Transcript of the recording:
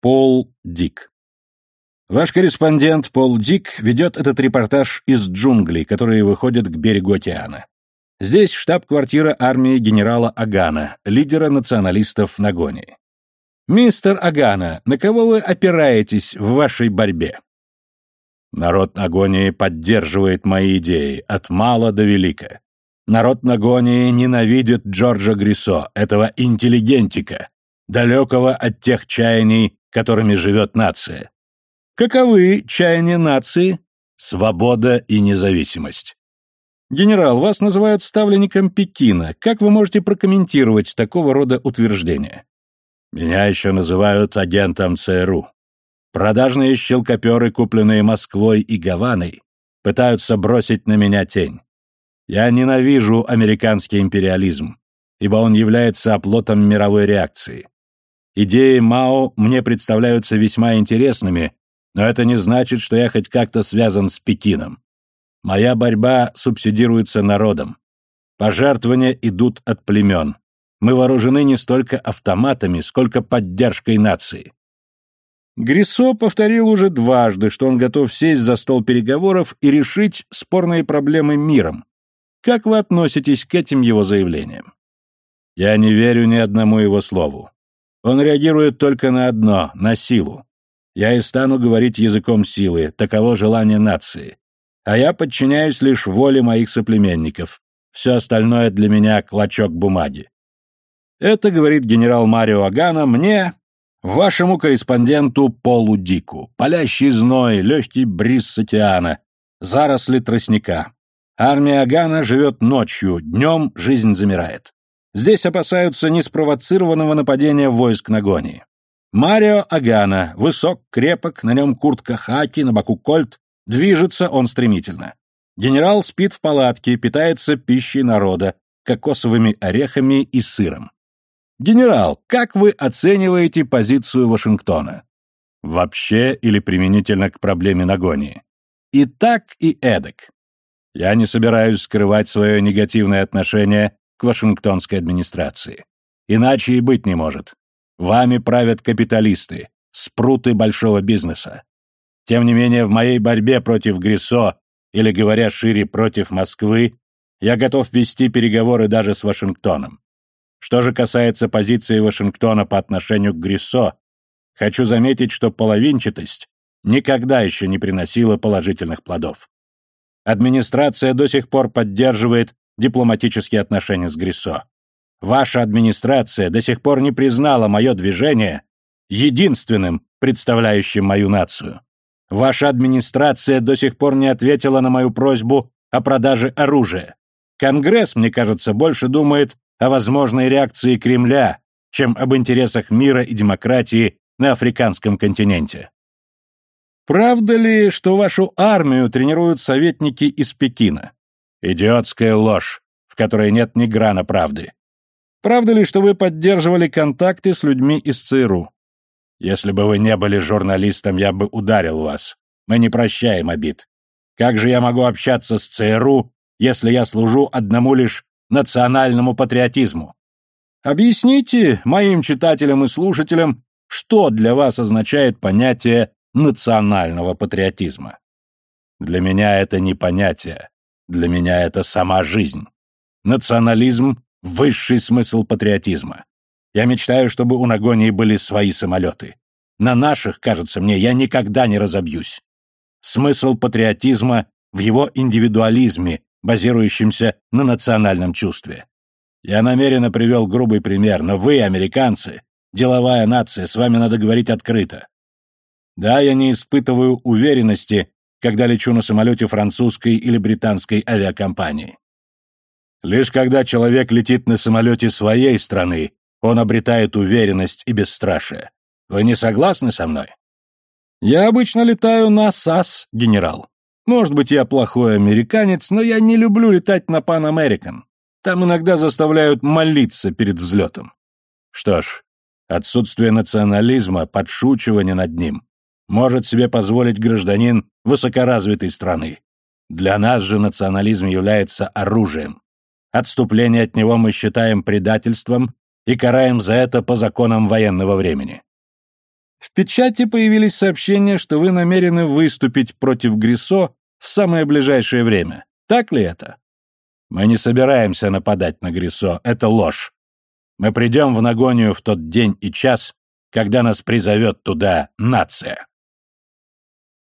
Пол Дик. Ваш корреспондент Пол Дик ведет этот репортаж из джунглей, которые выходят к берегу океана. Здесь штаб-квартира армии генерала Агана, лидера националистов Нагони. Мистер Агана, на кого вы опираетесь в вашей борьбе? Народ Нагонии поддерживает мои идеи, от мала до велика. Народ Нагонии ненавидит Джорджа Грисо, этого интеллигентика, далекого от тех чаяний, которыми живет нация. Каковы чаяния нации? Свобода и независимость. Генерал, вас называют ставленником Пекина. Как вы можете прокомментировать такого рода утверждения? Меня еще называют агентом ЦРУ. Продажные щелкоперы, купленные Москвой и Гаваной, пытаются бросить на меня тень. Я ненавижу американский империализм, ибо он является оплотом мировой реакции. Идеи Мао мне представляются весьма интересными, но это не значит, что я хоть как-то связан с Пекином. Моя борьба субсидируется народом. Пожертвования идут от племен. Мы вооружены не столько автоматами, сколько поддержкой нации. Грисо повторил уже дважды, что он готов сесть за стол переговоров и решить спорные проблемы миром. Как вы относитесь к этим его заявлениям? Я не верю ни одному его слову. Он реагирует только на одно — на силу. Я и стану говорить языком силы, таково желание нации. А я подчиняюсь лишь воле моих соплеменников. Все остальное для меня — клочок бумаги. Это, говорит генерал Марио Агана, мне, вашему корреспонденту Полу Дику. Палящий зной, легкий бриз с океана, заросли тростника. Армия Агана живет ночью, днем жизнь замирает. Здесь опасаются неспровоцированного нападения войск Нагонии. Марио Агана, высок, крепок, на нем куртка хаки, на боку кольт, движется он стремительно. Генерал спит в палатке, питается пищей народа, кокосовыми орехами и сыром. Генерал, как вы оцениваете позицию Вашингтона? Вообще или применительно к проблеме Нагонии? И так, и эдак. Я не собираюсь скрывать свое негативное отношение к Вашингтонской администрации. Иначе и быть не может. Вами правят капиталисты, спруты большого бизнеса. Тем не менее, в моей борьбе против Грисо, или, говоря шире, против Москвы, я готов вести переговоры даже с Вашингтоном. Что же касается позиции Вашингтона по отношению к Гриссо, хочу заметить, что половинчатость никогда еще не приносила положительных плодов. Администрация до сих пор поддерживает дипломатические отношения с Гриссо. Ваша администрация до сих пор не признала мое движение единственным, представляющим мою нацию. Ваша администрация до сих пор не ответила на мою просьбу о продаже оружия. Конгресс, мне кажется, больше думает о возможной реакции Кремля, чем об интересах мира и демократии на африканском континенте. Правда ли, что вашу армию тренируют советники из Пекина? Идиотская ложь, в которой нет ни грана правды. Правда ли, что вы поддерживали контакты с людьми из ЦРУ? Если бы вы не были журналистом, я бы ударил вас. Мы не прощаем обид. Как же я могу общаться с ЦРУ, если я служу одному лишь национальному патриотизму. Объясните моим читателям и слушателям, что для вас означает понятие национального патриотизма. Для меня это не понятие, для меня это сама жизнь. Национализм — высший смысл патриотизма. Я мечтаю, чтобы у Нагонии были свои самолеты. На наших, кажется мне, я никогда не разобьюсь. Смысл патриотизма в его индивидуализме, базирующимся на национальном чувстве. Я намеренно привел грубый пример, но вы, американцы, деловая нация, с вами надо говорить открыто. Да, я не испытываю уверенности, когда лечу на самолете французской или британской авиакомпании. Лишь когда человек летит на самолете своей страны, он обретает уверенность и бесстрашие. Вы не согласны со мной? Я обычно летаю на САС, генерал. Может быть, я плохой американец, но я не люблю летать на Pan American. Там иногда заставляют молиться перед взлетом. Что ж, отсутствие национализма, подшучивание над ним может себе позволить гражданин высокоразвитой страны. Для нас же национализм является оружием. Отступление от него мы считаем предательством и караем за это по законам военного времени. В печати появились сообщения, что вы намерены выступить против Грисо в самое ближайшее время. Так ли это? Мы не собираемся нападать на Грисо, это ложь. Мы придем в Нагонию в тот день и час, когда нас призовет туда нация.